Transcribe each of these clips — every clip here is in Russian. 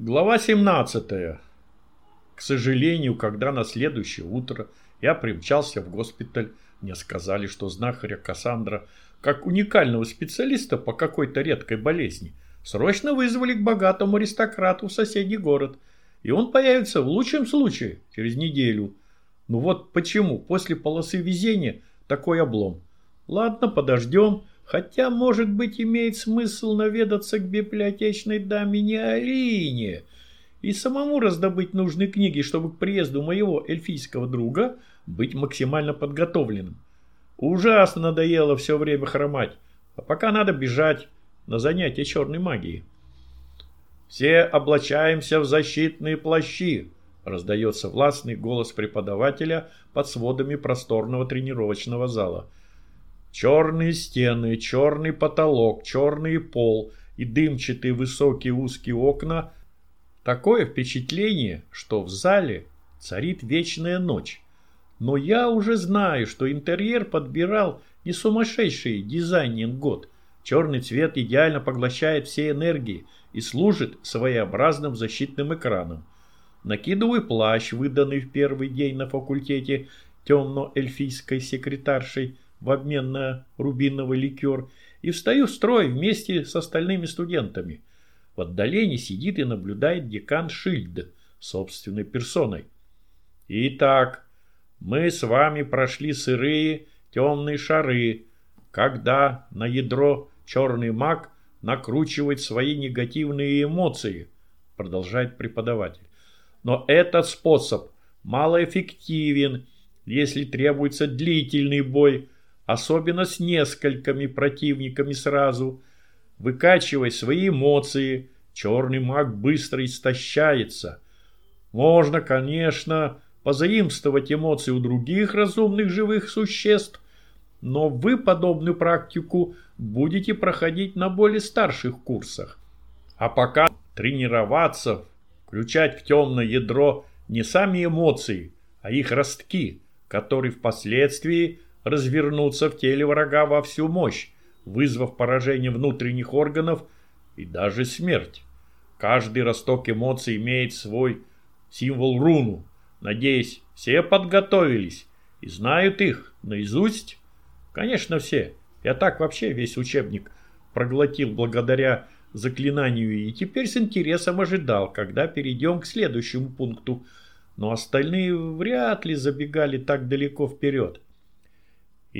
Глава 17. К сожалению, когда на следующее утро я примчался в госпиталь, мне сказали, что знахаря Кассандра, как уникального специалиста по какой-то редкой болезни, срочно вызвали к богатому аристократу в соседний город, и он появится в лучшем случае через неделю. Ну вот почему после полосы везения такой облом? Ладно, подождем. Хотя, может быть, имеет смысл наведаться к библиотечной даме не Алине и самому раздобыть нужные книги, чтобы к приезду моего эльфийского друга быть максимально подготовленным. Ужасно надоело все время хромать, а пока надо бежать на занятия черной магии. «Все облачаемся в защитные плащи», – раздается властный голос преподавателя под сводами просторного тренировочного зала – Черные стены, черный потолок, черный пол и дымчатые высокие узкие окна. Такое впечатление, что в зале царит вечная ночь. Но я уже знаю, что интерьер подбирал не сумасшедший дизайнинг год. Черный цвет идеально поглощает все энергии и служит своеобразным защитным экраном. Накидываю плащ, выданный в первый день на факультете темно-эльфийской секретаршей, в обмен на рубиновый ликер и встаю в строй вместе с остальными студентами. В отдалении сидит и наблюдает декан Шильд собственной персоной. Итак, мы с вами прошли сырые темные шары, когда на ядро черный маг накручивает свои негативные эмоции, продолжает преподаватель. Но этот способ малоэффективен, если требуется длительный бой, особенно с несколькими противниками сразу. Выкачивая свои эмоции, черный маг быстро истощается. Можно, конечно, позаимствовать эмоции у других разумных живых существ, но вы подобную практику будете проходить на более старших курсах. А пока тренироваться, включать в темное ядро не сами эмоции, а их ростки, которые впоследствии развернуться в теле врага во всю мощь, вызвав поражение внутренних органов и даже смерть. Каждый росток эмоций имеет свой символ руну. Надеюсь, все подготовились и знают их наизусть? Конечно, все. Я так вообще весь учебник проглотил благодаря заклинанию и теперь с интересом ожидал, когда перейдем к следующему пункту. Но остальные вряд ли забегали так далеко вперед.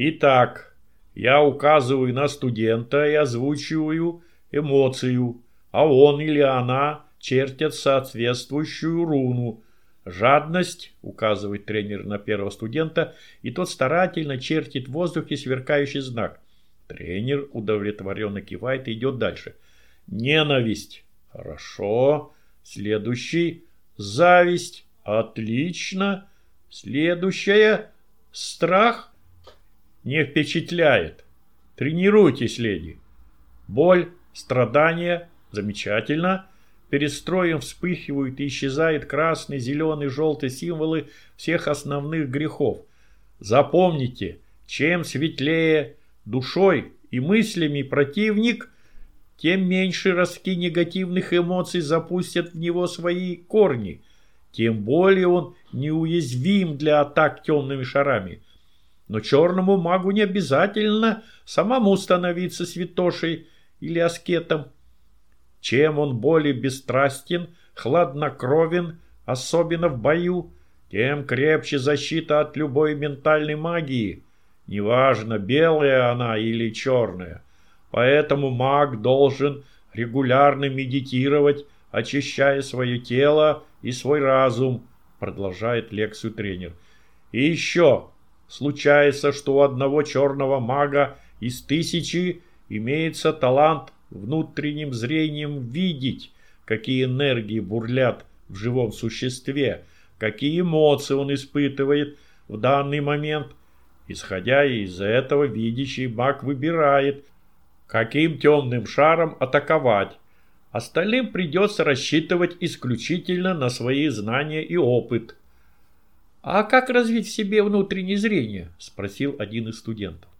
Итак, я указываю на студента и озвучиваю эмоцию, а он или она чертят соответствующую руну. Жадность, указывает тренер на первого студента, и тот старательно чертит в воздухе сверкающий знак. Тренер удовлетворенно кивает и идет дальше. Ненависть. Хорошо. Следующий. Зависть. Отлично. Следующее. Страх не впечатляет. Тренируйтесь, леди. Боль, страдания, замечательно. Перед строем вспыхивают и исчезают красный, зеленый, желтый символы всех основных грехов. Запомните, чем светлее душой и мыслями противник, тем меньше ростки негативных эмоций запустят в него свои корни, тем более он неуязвим для атак темными шарами. Но черному магу не обязательно самому становиться святошей или аскетом. Чем он более бесстрастен, хладнокровен, особенно в бою, тем крепче защита от любой ментальной магии. Неважно, белая она или черная. Поэтому маг должен регулярно медитировать, очищая свое тело и свой разум, продолжает лекцию тренер. И еще, Случается, что у одного черного мага из тысячи имеется талант внутренним зрением видеть, какие энергии бурлят в живом существе, какие эмоции он испытывает в данный момент. Исходя из этого, видящий маг выбирает, каким темным шаром атаковать. Остальным придется рассчитывать исключительно на свои знания и опыт. «А как развить в себе внутреннее зрение?» – спросил один из студентов.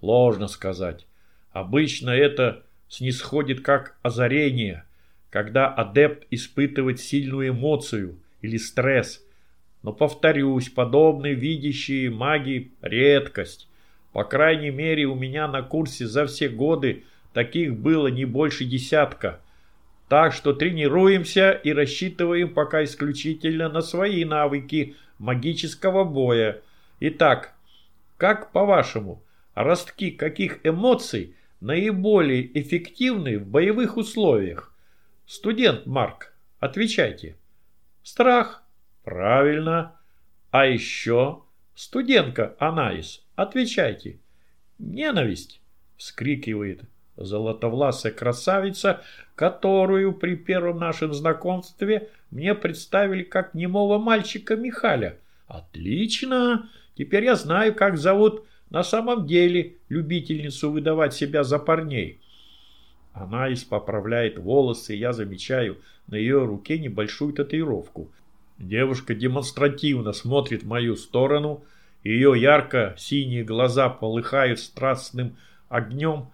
«Сложно сказать. Обычно это снисходит как озарение, когда адепт испытывает сильную эмоцию или стресс. Но, повторюсь, подобные видящие маги – редкость. По крайней мере, у меня на курсе за все годы таких было не больше десятка. Так что тренируемся и рассчитываем пока исключительно на свои навыки магического боя. Итак, как по-вашему, ростки каких эмоций наиболее эффективны в боевых условиях? Студент Марк, отвечайте. Страх. Правильно. А еще студентка Анаис, отвечайте. Ненависть, вскрикивает золотовласая красавица, которую при первом нашем знакомстве мне представили как немого мальчика Михаля. Отлично! Теперь я знаю, как зовут на самом деле любительницу выдавать себя за парней. Она испоправляет волосы, и я замечаю на ее руке небольшую татуировку. Девушка демонстративно смотрит в мою сторону, ее ярко-синие глаза полыхают страстным огнем,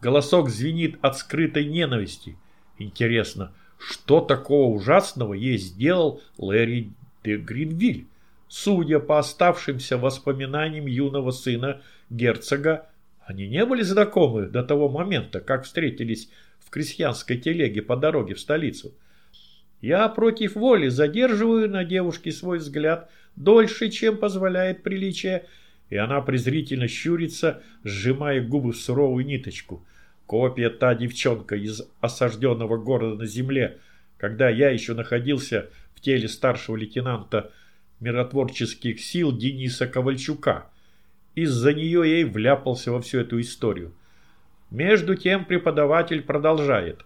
голосок звенит от скрытой ненависти. Интересно, что такого ужасного ей сделал Лэри де Гринвиль? Судя по оставшимся воспоминаниям юного сына герцога, они не были знакомы до того момента, как встретились в крестьянской телеге по дороге в столицу. Я против воли задерживаю на девушке свой взгляд дольше, чем позволяет приличие, и она презрительно щурится, сжимая губы в суровую ниточку. Копия та девчонка из осажденного города на земле, когда я еще находился в теле старшего лейтенанта миротворческих сил Дениса Ковальчука. Из-за нее я и вляпался во всю эту историю. Между тем преподаватель продолжает.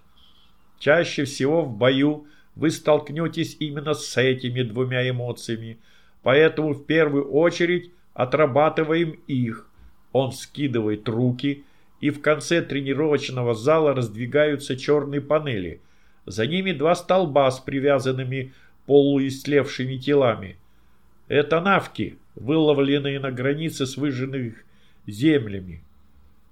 Чаще всего в бою вы столкнетесь именно с этими двумя эмоциями, поэтому в первую очередь отрабатываем их. Он скидывает руки, и в конце тренировочного зала раздвигаются черные панели. За ними два столба с привязанными полуистлевшими телами. Это навки, выловленные на границе с выжженных землями.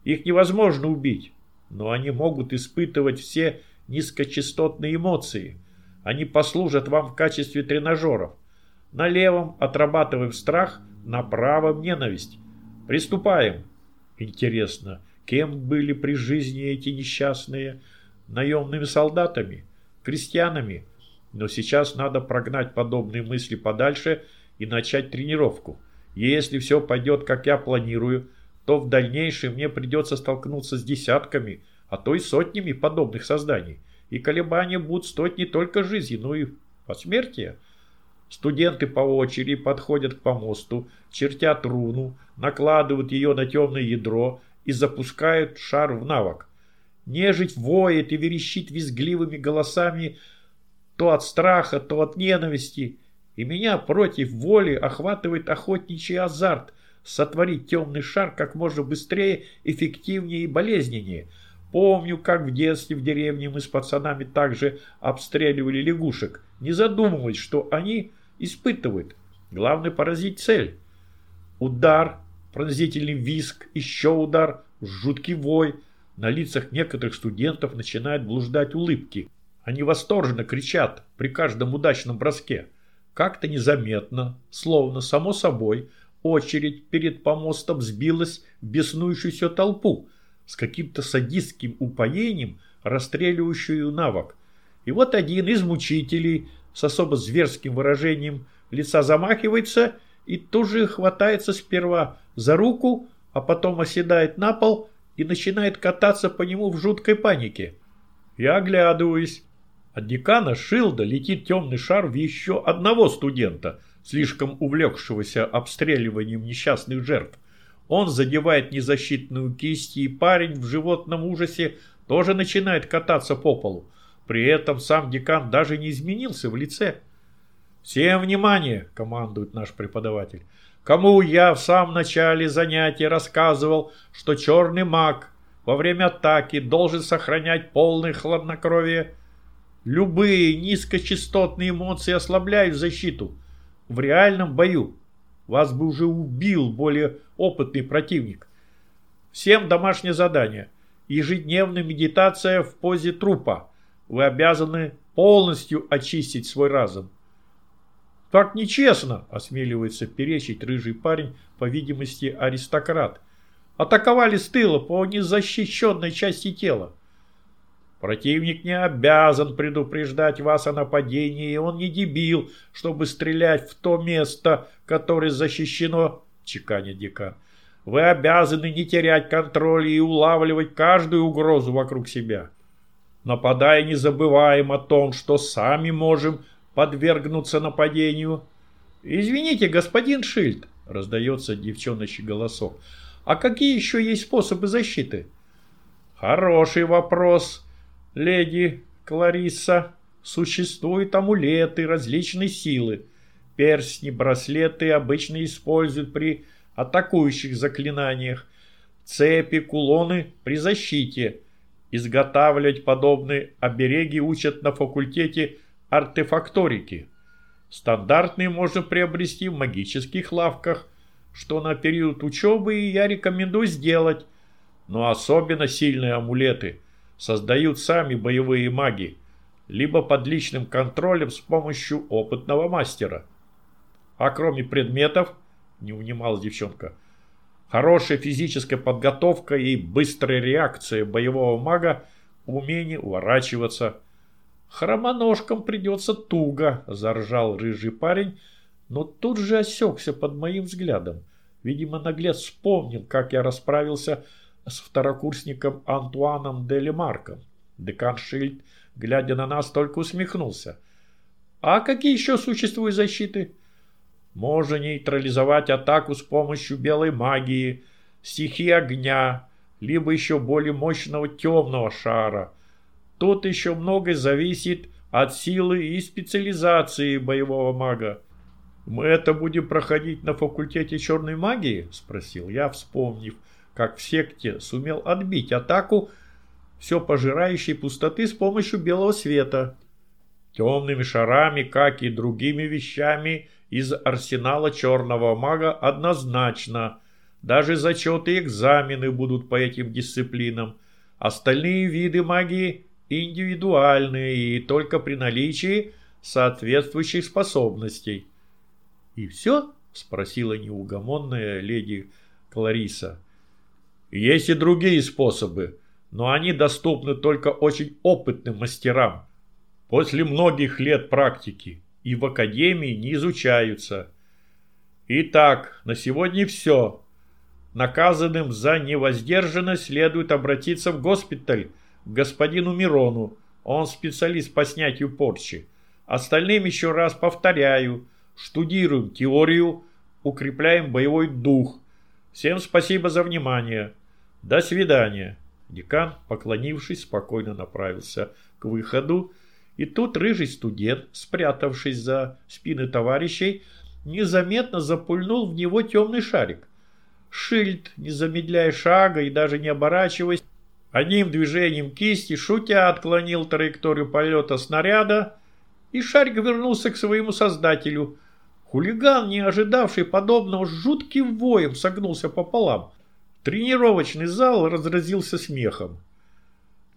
Их невозможно убить, но они могут испытывать все низкочастотные эмоции. Они послужат вам в качестве тренажеров. На левом отрабатываем страх, на правом ненависть. Приступаем. Интересно, кем были при жизни эти несчастные? Наемными солдатами? Крестьянами? Но сейчас надо прогнать подобные мысли подальше – и начать тренировку. Если все пойдет, как я планирую, то в дальнейшем мне придется столкнуться с десятками, а то и сотнями подобных созданий. И колебания будут стоить не только жизни, но и посмертия. Студенты по очереди подходят к помосту, чертят руну, накладывают ее на темное ядро и запускают шар в навок. Нежить воет и верещит визгливыми голосами то от страха, то от ненависти – и меня против воли охватывает охотничий азарт сотворить темный шар как можно быстрее, эффективнее и болезненнее. Помню, как в детстве в деревне мы с пацанами также обстреливали лягушек, не задумываясь, что они испытывают. Главное поразить цель. Удар, пронзительный виск, еще удар, жуткий вой. На лицах некоторых студентов начинают блуждать улыбки. Они восторженно кричат при каждом удачном броске. Как-то незаметно, словно само собой, очередь перед помостом сбилась в беснующуюся толпу с каким-то садистским упоением, расстреливающую навок. И вот один из мучителей с особо зверским выражением лица замахивается и тут же хватается сперва за руку, а потом оседает на пол и начинает кататься по нему в жуткой панике. Я оглядываюсь. От декана Шилда летит темный шар в еще одного студента, слишком увлекшегося обстреливанием несчастных жертв. Он задевает незащитную кисть, и парень в животном ужасе тоже начинает кататься по полу. При этом сам декан даже не изменился в лице. «Всем внимание!» – командует наш преподаватель. «Кому я в самом начале занятия рассказывал, что черный маг во время атаки должен сохранять полное хладнокровие?» Любые низкочастотные эмоции ослабляют защиту. В реальном бою вас бы уже убил более опытный противник. Всем домашнее задание. Ежедневная медитация в позе трупа. Вы обязаны полностью очистить свой разум. Так нечестно, осмеливается перечить рыжий парень, по видимости, аристократ. Атаковали с тыла по незащищенной части тела. Противник не обязан предупреждать вас о нападении, и он не дебил, чтобы стрелять в то место, которое защищено, чеканит декан. Вы обязаны не терять контроль и улавливать каждую угрозу вокруг себя. Нападая, не забываем о том, что сами можем подвергнуться нападению. «Извините, господин Шильд», — раздается девчоночий голосок, «а какие еще есть способы защиты?» «Хороший вопрос, леди Клариса. Существуют амулеты различной силы. Перстни, браслеты обычно используют при атакующих заклинаниях. Цепи, кулоны при защите. Изготавливать подобные обереги учат на факультете артефакторики. Стандартные можно приобрести в магических лавках, что на период учебы я рекомендую сделать. Но особенно сильные амулеты создают сами боевые маги, либо под личным контролем с помощью опытного мастера. А кроме предметов, не унималась девчонка, хорошая физическая подготовка и быстрая реакция боевого мага, умение уворачиваться – «Хромоножкам придется туго», – заржал рыжий парень, но тут же осекся под моим взглядом. Видимо, наглец вспомнил, как я расправился с второкурсником Антуаном Делемарком. Декан Шильд, глядя на нас, только усмехнулся. «А какие еще существуют защиты?» «Можно нейтрализовать атаку с помощью белой магии, стихии огня, либо еще более мощного темного шара». Тут еще многое зависит от силы и специализации боевого мага. «Мы это будем проходить на факультете черной магии?» – спросил я, вспомнив, как в секте сумел отбить атаку все пожирающей пустоты с помощью белого света. Темными шарами, как и другими вещами из арсенала черного мага однозначно. Даже зачеты и экзамены будут по этим дисциплинам. Остальные виды магии индивидуальные и только при наличии соответствующих способностей. «И все?» – спросила неугомонная леди Клариса. «Есть и другие способы, но они доступны только очень опытным мастерам. После многих лет практики и в академии не изучаются. Итак, на сегодня все. Наказанным за невоздержанность следует обратиться в госпиталь господину Мирону. Он специалист по снятию порчи. Остальным еще раз повторяю. Штудируем теорию, укрепляем боевой дух. Всем спасибо за внимание. До свидания. Декан, поклонившись, спокойно направился к выходу. И тут рыжий студент, спрятавшись за спины товарищей, незаметно запульнул в него темный шарик. Шильд, не замедляя шага и даже не оборачиваясь, Одним движением кисти, шутя, отклонил траекторию полета снаряда, и шарик вернулся к своему создателю. Хулиган, не ожидавший подобного, жутким воем согнулся пополам. Тренировочный зал разразился смехом.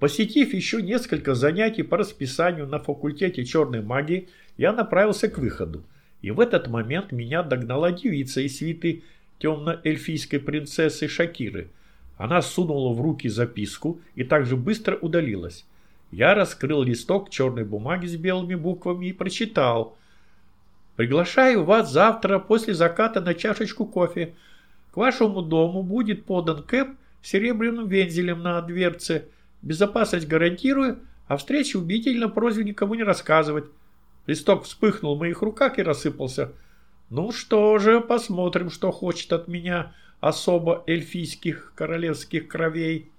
Посетив еще несколько занятий по расписанию на факультете черной магии, я направился к выходу. И в этот момент меня догнала девица из свиты темно-эльфийской принцессы Шакиры – она сунула в руки записку и также быстро удалилась. Я раскрыл листок черной бумаги с белыми буквами и прочитал. «Приглашаю вас завтра после заката на чашечку кофе. К вашему дому будет подан кэп с серебряным вензелем на дверце. Безопасность гарантирую, а встрече убедительно просьбу никому не рассказывать». Листок вспыхнул в моих руках и рассыпался. «Ну что же, посмотрим, что хочет от меня особо эльфийских королевских кровей.